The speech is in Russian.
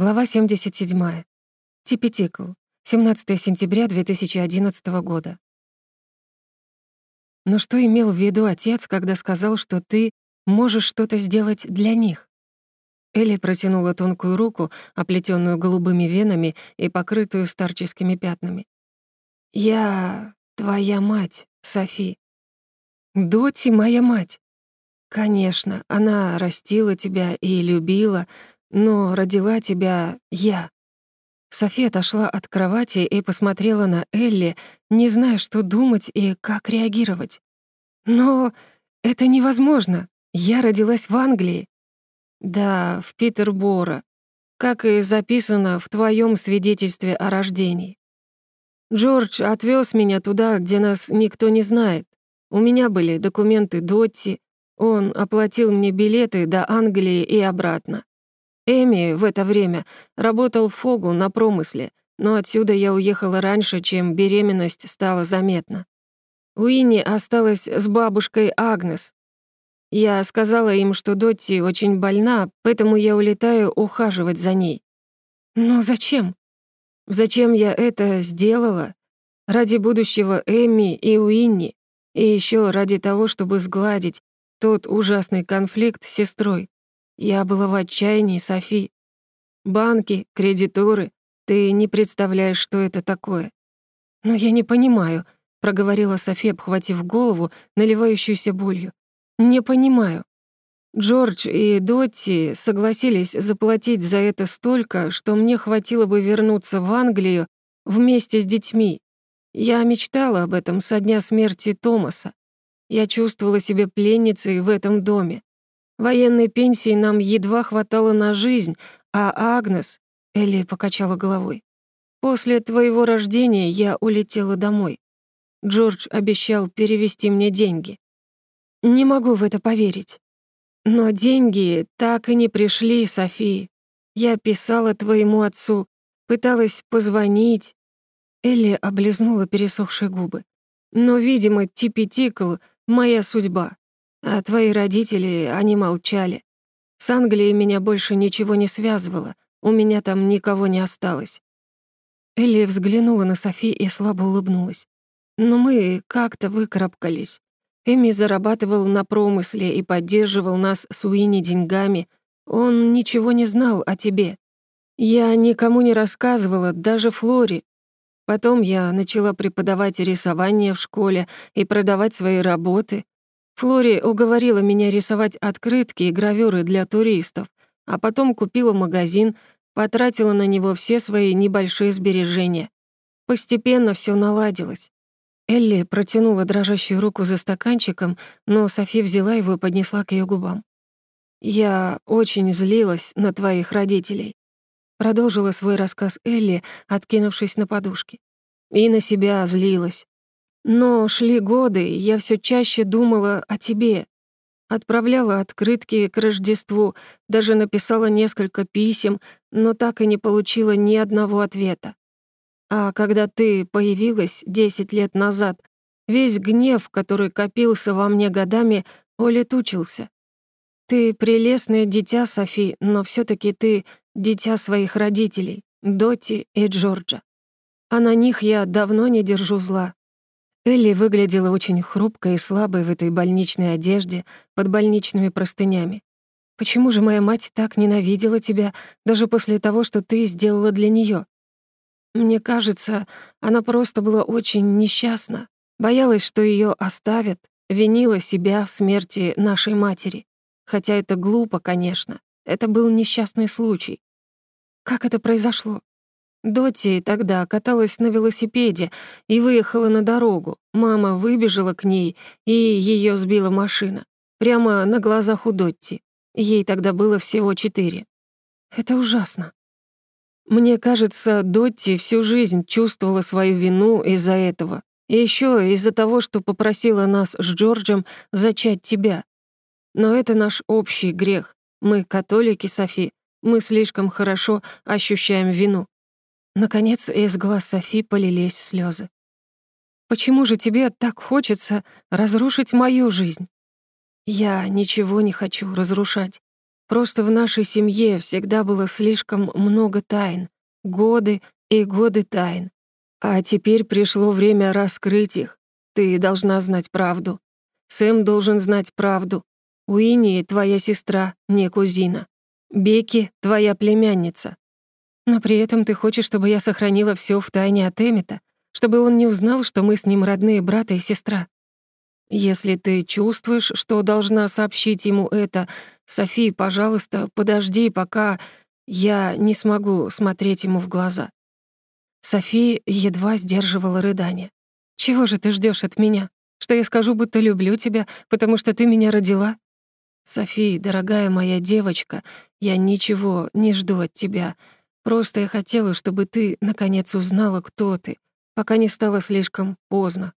Глава 77. Типетикл. 17 сентября 2011 года. Но что имел в виду отец, когда сказал, что ты можешь что-то сделать для них? Элли протянула тонкую руку, оплетенную голубыми венами и покрытую старческими пятнами. «Я твоя мать, Софи». «Доти моя мать». «Конечно, она растила тебя и любила, но родила тебя я». София отошла от кровати и посмотрела на Элли, не зная, что думать и как реагировать. «Но это невозможно. Я родилась в Англии». «Да, в Питерборо, как и записано в твоем свидетельстве о рождении. Джордж отвез меня туда, где нас никто не знает. У меня были документы Дотти, он оплатил мне билеты до Англии и обратно. Эми в это время работал в Фогу на промысле, но отсюда я уехала раньше, чем беременность стала заметна. Уинни осталась с бабушкой Агнес. Я сказала им, что Дотти очень больна, поэтому я улетаю ухаживать за ней. Но зачем? Зачем я это сделала? Ради будущего Эми и Уинни, и еще ради того, чтобы сгладить тот ужасный конфликт с сестрой. Я была в отчаянии, Софи. Банки, кредиторы, ты не представляешь, что это такое. Но я не понимаю, проговорила Софи, обхватив голову, наливающуюся болью. Не понимаю. Джордж и Дотти согласились заплатить за это столько, что мне хватило бы вернуться в Англию вместе с детьми. Я мечтала об этом со дня смерти Томаса. Я чувствовала себя пленницей в этом доме. Военной пенсии нам едва хватало на жизнь, а Агнес...» — Элли покачала головой. «После твоего рождения я улетела домой. Джордж обещал перевести мне деньги. Не могу в это поверить. Но деньги так и не пришли, Софии. Я писала твоему отцу, пыталась позвонить». Элли облизнула пересохшие губы. «Но, видимо, Типи-Тикл — моя судьба. А твои родители, они молчали. С Англией меня больше ничего не связывало, у меня там никого не осталось». Элли взглянула на Софи и слабо улыбнулась. «Но мы как-то выкарабкались. Эми зарабатывал на промысле и поддерживал нас с Уинни деньгами. Он ничего не знал о тебе. Я никому не рассказывала, даже Флоре. Потом я начала преподавать рисование в школе и продавать свои работы. Флори уговорила меня рисовать открытки и гравюры для туристов, а потом купила магазин, потратила на него все свои небольшие сбережения. Постепенно все наладилось. Элли протянула дрожащую руку за стаканчиком, но Софи взяла его и поднесла к ее губам. «Я очень злилась на твоих родителей», — продолжила свой рассказ Элли, откинувшись на подушки. «И на себя злилась. Но шли годы, я все чаще думала о тебе. Отправляла открытки к Рождеству, даже написала несколько писем, но так и не получила ни одного ответа. А когда ты появилась 10 лет назад, весь гнев, который копился во мне годами, улетучился. Ты прелестное дитя, Софи, но все таки ты дитя своих родителей, Доти и Джорджа. А на них я давно не держу зла. Элли выглядела очень хрупкой и слабой в этой больничной одежде, под больничными простынями. «Почему же моя мать так ненавидела тебя, даже после того, что ты сделала для нее? Мне кажется, она просто была очень несчастна, боялась, что ее оставят, винила себя в смерти нашей матери. Хотя это глупо, конечно. Это был несчастный случай. Как это произошло? Доти тогда каталась на велосипеде и выехала на дорогу. Мама выбежала к ней, и ее сбила машина. Прямо на глазах у Дотти. Ей тогда было всего четыре. Это ужасно. Мне кажется, Дотти всю жизнь чувствовала свою вину из-за этого. И еще из-за того, что попросила нас с Джорджем зачать тебя. Но это наш общий грех. Мы, католики, Софи, мы слишком хорошо ощущаем вину. Наконец, из глаз Софи полились слезы. «Почему же тебе так хочется разрушить мою жизнь?» «Я ничего не хочу разрушать. Просто в нашей семье всегда было слишком много тайн. Годы и годы тайн. А теперь пришло время раскрыть их. Ты должна знать правду. Сэм должен знать правду. Уинни — твоя сестра, не кузина. Бекки — твоя племянница. Но при этом ты хочешь, чтобы я сохранила всё в тайне от Эмита, чтобы он не узнал, что мы с ним родные брат и сестра. Если ты чувствуешь, что должна сообщить ему это, Софи, пожалуйста, подожди, пока я не смогу смотреть ему в глаза. Софи едва сдерживала рыдание. «Чего же ты ждешь от меня? Что я скажу, будто люблю тебя, потому что ты меня родила?» «Софи, дорогая моя девочка, я ничего не жду от тебя. Просто я хотела, чтобы ты, наконец, узнала, кто ты, пока не стало слишком поздно.